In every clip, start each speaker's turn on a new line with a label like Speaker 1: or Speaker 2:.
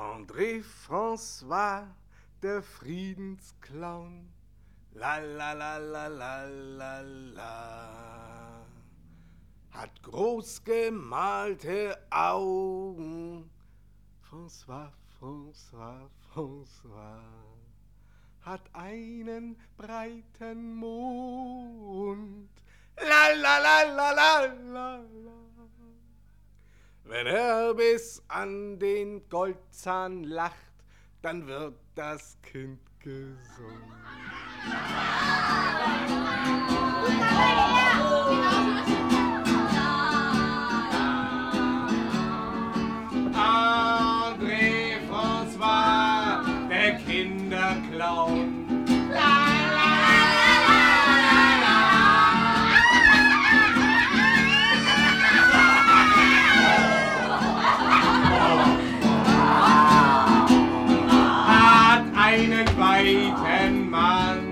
Speaker 1: André François, der Friedensclown. La la la la la la la. Hat groß gemalte Augen. François, François, François. Hat einen breiten Mund. La la la la la la la. Wenn er bis an den Goldzahn lacht, dann wird das Kind gesund. André einen weiten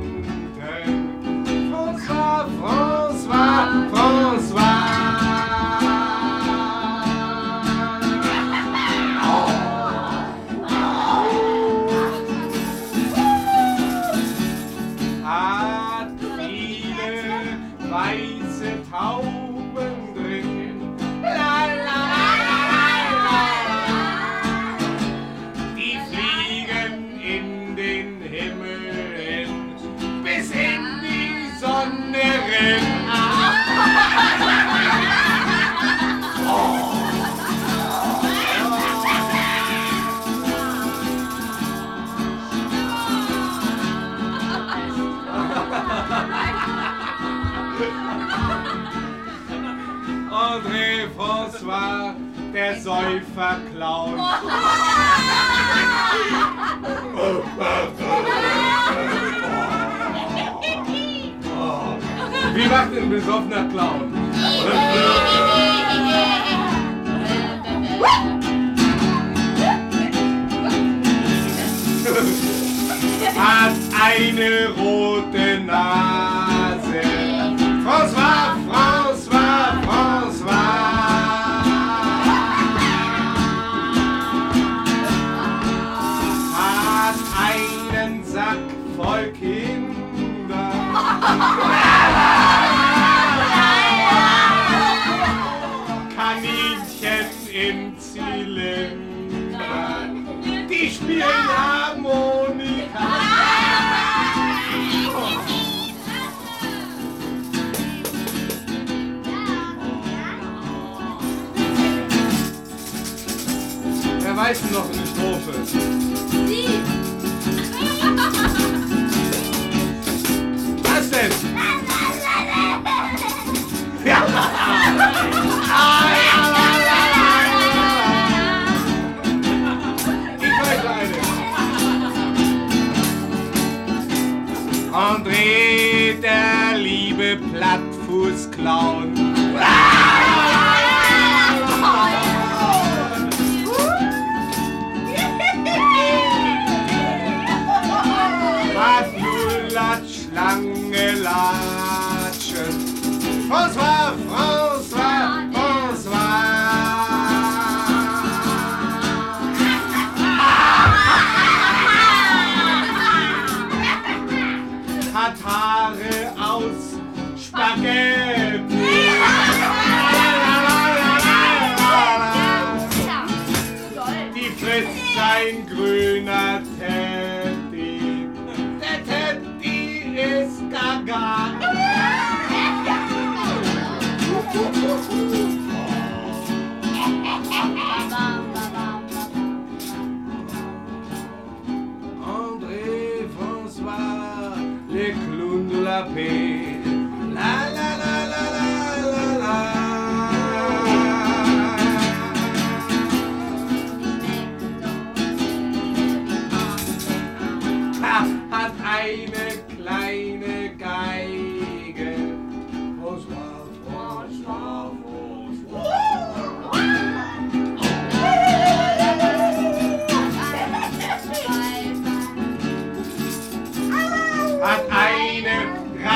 Speaker 1: François, der Säuferclown. Wie macht ein besoffener Clown? Hat eine rote Zylinder, die spielen Harmonika. Wer weiß denn noch eine Strophe? Der liebe Plattfußclown. Hat Lulatsch lange Latschen. François, François, André François, les clowns de la paix.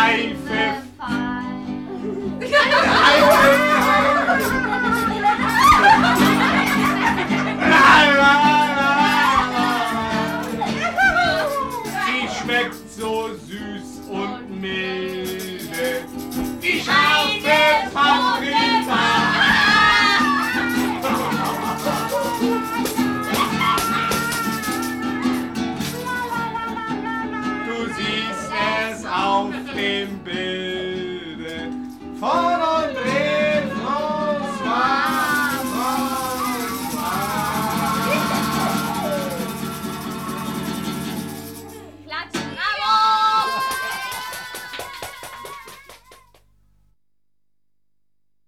Speaker 1: life auf dem Bilde. Von